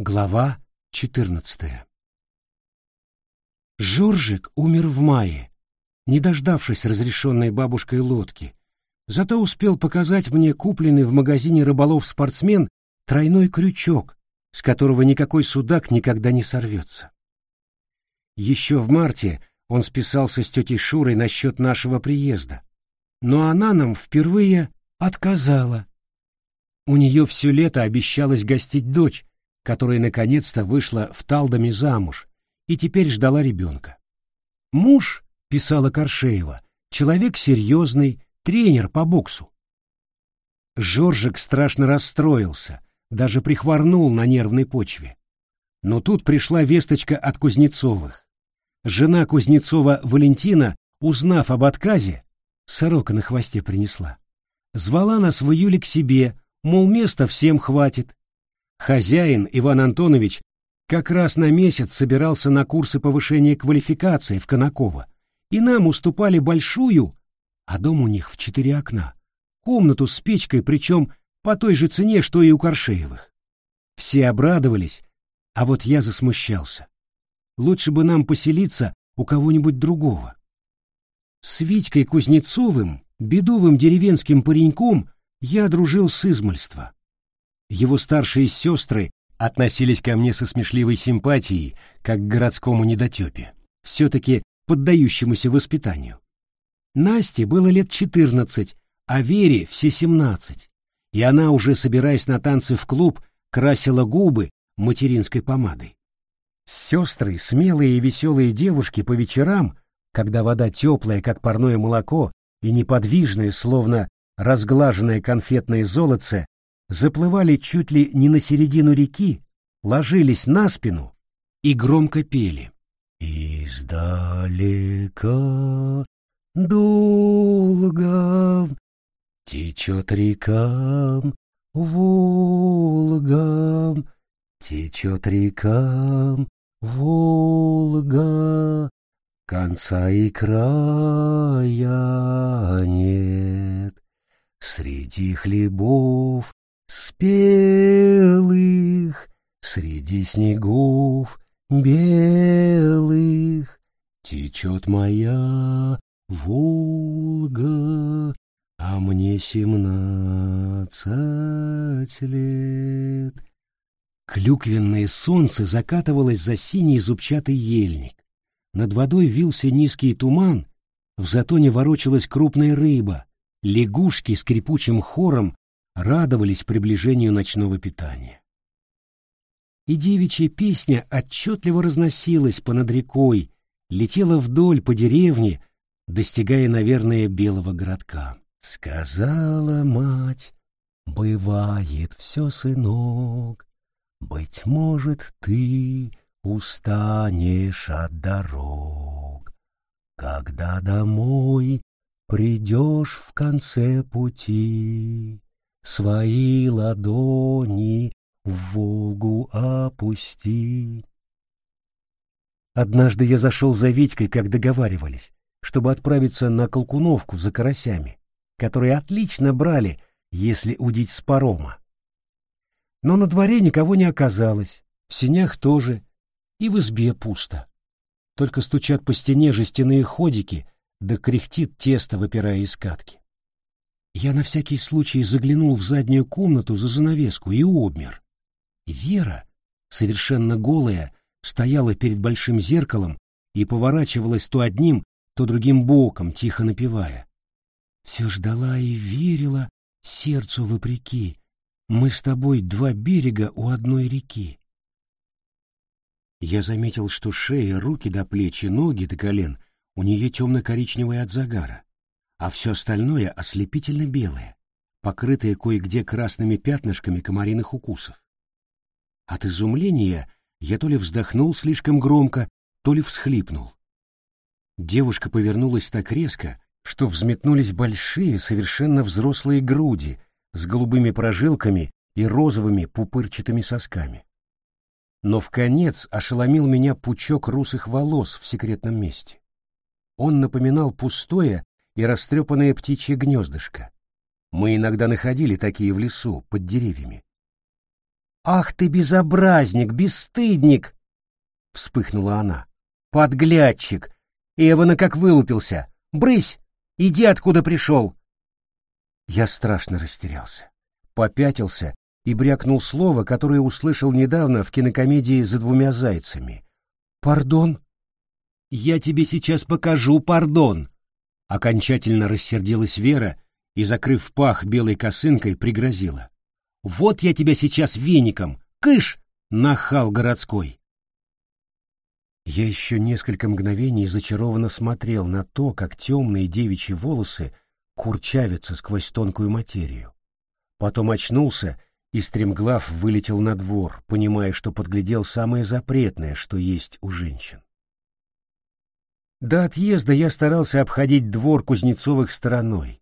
Глава 14 Жоржик умер в мае, не дождавшись разрешенной бабушкой лодки, зато успел показать мне купленный в магазине рыболов-спортсмен тройной крючок, с которого никакой судак никогда не сорвется. Еще в марте он списался с тетей Шурой насчет нашего приезда, но она нам впервые отказала. У нее все лето обещалась гостить дочь, которая наконец-то вышла в Талдоме замуж и теперь ждала ребенка. Муж, писала Коршеева, человек серьезный, тренер по боксу. Жоржик страшно расстроился, даже прихворнул на нервной почве. Но тут пришла весточка от Кузнецовых. Жена Кузнецова Валентина, узнав об отказе, сорока на хвосте принесла. Звала нас в июле к себе, мол, места всем хватит. Хозяин Иван Антонович как раз на месяц собирался на курсы повышения квалификации в Конаково, и нам уступали большую, а дом у них в четыре окна, комнату с печкой, причем по той же цене, что и у Коршеевых. Все обрадовались, а вот я засмущался. Лучше бы нам поселиться у кого-нибудь другого. С Витькой Кузнецовым, бедовым деревенским пареньком, я дружил с измольства. Его старшие сестры относились ко мне со смешливой симпатией, как к городскому недотепе, все-таки поддающемуся воспитанию. Насте было лет четырнадцать, а Вере все семнадцать, и она, уже собираясь на танцы в клуб, красила губы материнской помадой. Сестры, смелые и веселые девушки по вечерам, когда вода теплая, как парное молоко, и неподвижная, словно разглаженное конфетное золотце, заплывали чуть ли не на середину реки, ложились на спину и громко пели. «Издалека долго течет река Волга, течет река Волга, конца и края нет. Среди хлебов спелых, среди снегов белых течет моя Волга, а мне семнадцать лет. Клюквенное солнце закатывалось за синий зубчатый ельник. Над водой вился низкий туман, в затоне ворочалась крупная рыба, лягушки скрипучим хором радовались приближению ночного питания. И девичья песня отчетливо разносилась понад рекой, летела вдоль по деревне, достигая, наверное, белого городка. Сказала мать, бывает все, сынок, быть может, ты устанешь от дорог, когда домой придешь в конце пути, свои ладони в Волгу опусти. Однажды я зашел за Витькой, как договаривались, чтобы отправиться на Колкуновку за карасями, которые отлично брали, если удить с парома. Но на дворе никого не оказалось, в сенях тоже, и в избе пусто. Только стучат по стене жестяные ходики, да кряхтит тесто, выпирая из катки. Я на всякий случай заглянул в заднюю комнату за занавеску и обмер. Вера, совершенно голая, стояла перед большим зеркалом и поворачивалась то одним, то другим боком, тихо напевая. Все ждала и верила сердцу вопреки. Мы с тобой два берега у одной реки. Я заметил, что шея, руки до плеч и ноги до колен у нее темно-коричневые от загара а все остальное ослепительно белое, покрытое кое-где красными пятнышками комариных укусов. От изумления я то ли вздохнул слишком громко, то ли всхлипнул. Девушка повернулась так резко, что взметнулись большие, совершенно взрослые груди с голубыми прожилками и розовыми пупырчатыми сосками. Но в конец ошеломил меня пучок русых волос в секретном месте. Он напоминал пустое, и растрепанное птичье гнездышко. Мы иногда находили такие в лесу, под деревьями. «Ах ты безобразник, бесстыдник!» — вспыхнула она. «Подглядчик! Эвана как вылупился! Брысь! Иди, откуда пришел!» Я страшно растерялся, попятился и брякнул слово, которое услышал недавно в кинокомедии «За двумя зайцами». «Пардон?» «Я тебе сейчас покажу, пардон!» Окончательно рассердилась Вера и, закрыв пах белой косынкой, пригрозила. «Вот я тебя сейчас веником! Кыш! Нахал городской!» Я еще несколько мгновений зачарованно смотрел на то, как темные девичьи волосы курчавятся сквозь тонкую материю. Потом очнулся и стремглав вылетел на двор, понимая, что подглядел самое запретное, что есть у женщин. До отъезда я старался обходить двор Кузнецовых стороной.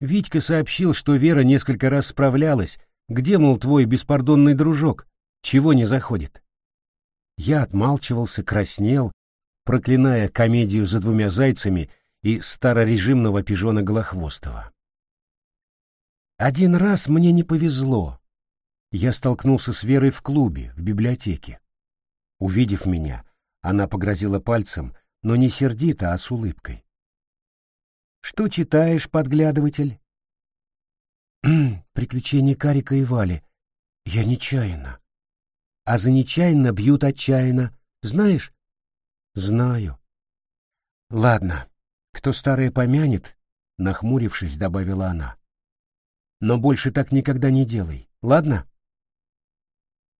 Витька сообщил, что Вера несколько раз справлялась, где, мол, твой беспардонный дружок, чего не заходит. Я отмалчивался, краснел, проклиная комедию за двумя зайцами и старорежимного пижона Голохвостова. Один раз мне не повезло. Я столкнулся с Верой в клубе, в библиотеке. Увидев меня, она погрозила пальцем, но не сердито, а с улыбкой. «Что читаешь, подглядыватель?» «Приключения Карика и Вали. Я нечаянно». «А за нечаянно бьют отчаянно. Знаешь?» «Знаю». «Ладно, кто старое помянет», — нахмурившись, добавила она. «Но больше так никогда не делай, ладно?»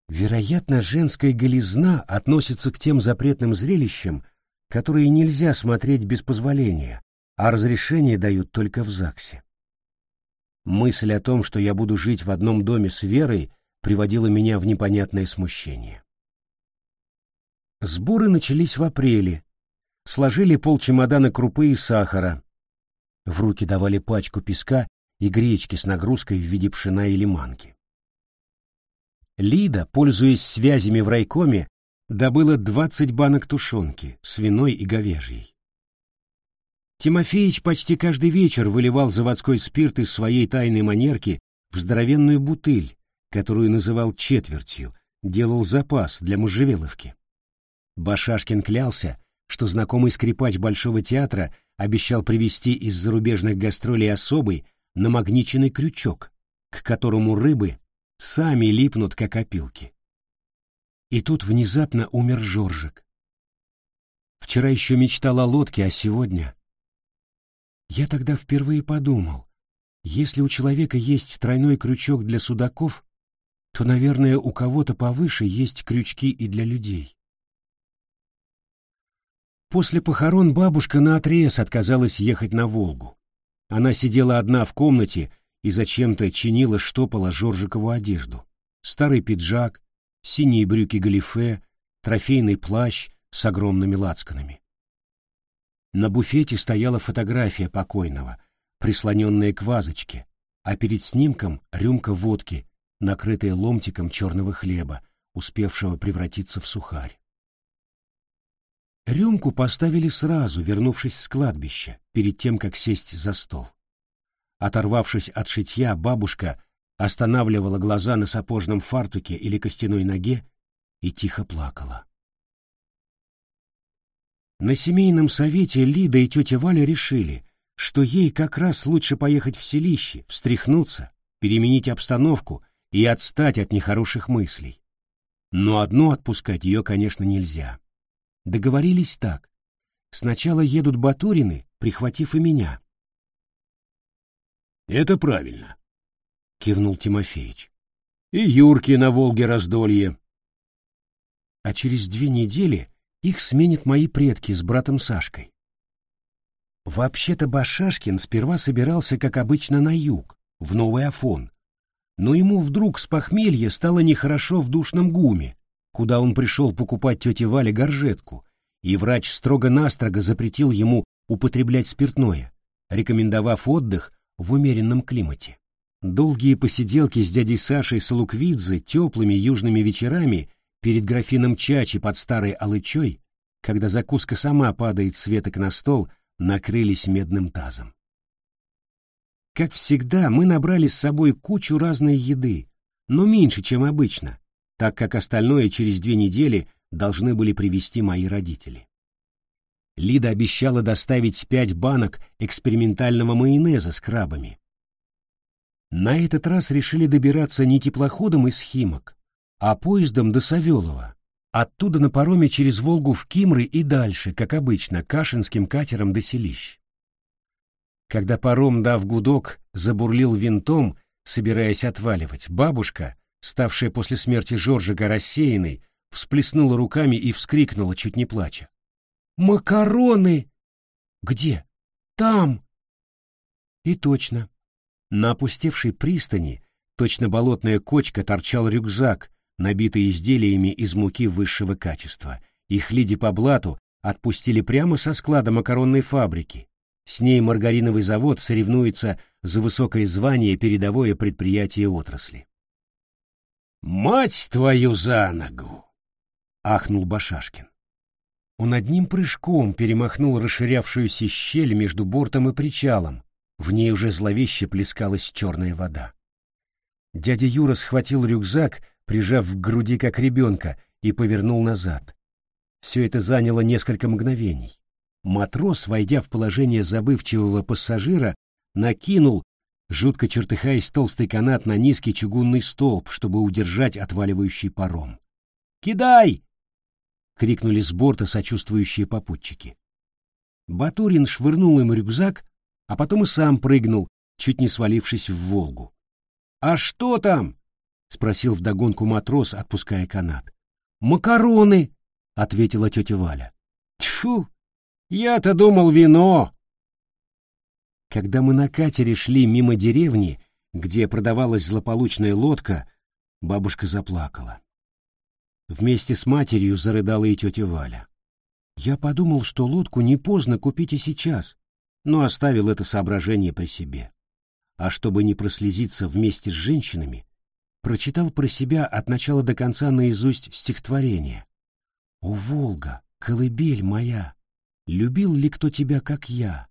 Вероятно, женская голизна относится к тем запретным зрелищам, которые нельзя смотреть без позволения, а разрешение дают только в ЗАГСе. Мысль о том, что я буду жить в одном доме с Верой, приводила меня в непонятное смущение. Сборы начались в апреле. Сложили полчемодана крупы и сахара. В руки давали пачку песка и гречки с нагрузкой в виде пшена или манки. Лида, пользуясь связями в райкоме, добыла двадцать банок тушенки, свиной и говяжьей. Тимофеич почти каждый вечер выливал заводской спирт из своей тайной манерки в здоровенную бутыль, которую называл четвертью, делал запас для можжевеловки. Башашкин клялся, что знакомый скрипач Большого театра обещал привезти из зарубежных гастролей особый намагниченный крючок, к которому рыбы сами липнут, как опилки. И тут внезапно умер Жоржик. Вчера еще мечтал о лодке, а сегодня... Я тогда впервые подумал, если у человека есть тройной крючок для судаков, то, наверное, у кого-то повыше есть крючки и для людей. После похорон бабушка наотрез отказалась ехать на Волгу. Она сидела одна в комнате и зачем-то чинила штопала Жоржикову одежду. Старый пиджак, синие брюки-галифе, трофейный плащ с огромными лацканами. На буфете стояла фотография покойного, прислоненная к вазочке, а перед снимком рюмка водки, накрытая ломтиком черного хлеба, успевшего превратиться в сухарь. Рюмку поставили сразу, вернувшись с кладбища, перед тем, как сесть за стол. Оторвавшись от шитья, бабушка останавливала глаза на сапожном фартуке или костяной ноге и тихо плакала. На семейном совете Лида и тетя Валя решили, что ей как раз лучше поехать в селище, встряхнуться, переменить обстановку и отстать от нехороших мыслей. Но одну отпускать ее, конечно, нельзя. Договорились так. Сначала едут Батурины, прихватив и меня. «Это правильно», — кивнул Тимофеич. «И Юрки на Волге раздолье». А через две недели их сменят мои предки с братом Сашкой. Вообще-то Башашкин сперва собирался, как обычно, на юг, в Новый Афон. Но ему вдруг с похмелья стало нехорошо в душном гуме, куда он пришел покупать тете Вале горжетку, и врач строго-настрого запретил ему употреблять спиртное, рекомендовав отдых в умеренном климате. Долгие посиделки с дядей Сашей Салуквидзе теплыми южными вечерами перед графином чачи под старой алычой, когда закуска сама падает с веток на стол, накрылись медным тазом. Как всегда, мы набрали с собой кучу разной еды, но меньше, чем обычно, так как остальное через две недели должны были привезти мои родители. Лида обещала доставить пять банок экспериментального майонеза с крабами. На этот раз решили добираться не теплоходом из Химок, а поездом до Савелова, оттуда на пароме через Волгу в Кимры и дальше, как обычно, кашинским катером до селищ. Когда паром, дав гудок, забурлил винтом, собираясь отваливать, бабушка, ставшая после смерти Жоржика рассеянной, всплеснула руками и вскрикнула, чуть не плача. «Макароны!» «Где?» «Там!» И точно. На опустевшей пристани, точно болотная кочка, торчал рюкзак, набитый изделиями из муки высшего качества. Их лиди по блату отпустили прямо со склада макаронной фабрики. С ней маргариновый завод соревнуется за высокое звание передовое предприятие отрасли. «Мать твою за ногу!» — ахнул Башашкин. Он одним прыжком перемахнул расширявшуюся щель между бортом и причалом, в ней уже зловеще плескалась черная вода. Дядя Юра схватил рюкзак, прижав к груди как ребенка, и повернул назад. Все это заняло несколько мгновений. Матрос, войдя в положение забывчивого пассажира, накинул, жутко чертыхаясь, толстый канат на низкий чугунный столб, чтобы удержать отваливающий паром. «Кидай!» — крикнули с борта сочувствующие попутчики. Батурин швырнул им рюкзак, а потом и сам прыгнул, чуть не свалившись в Волгу. «А что там?» — спросил вдогонку матрос, отпуская канат. «Макароны!» — ответила тетя Валя. «Тьфу! Я-то думал вино!» Когда мы на катере шли мимо деревни, где продавалась злополучная лодка, бабушка заплакала. Вместе с матерью зарыдала и тетя Валя. Я подумал, что лодку не поздно купить и сейчас, но оставил это соображение при себе. А чтобы не прослезиться вместе с женщинами, прочитал про себя от начала до конца наизусть стихотворение. «О, Волга, колыбель моя, любил ли кто тебя, как я?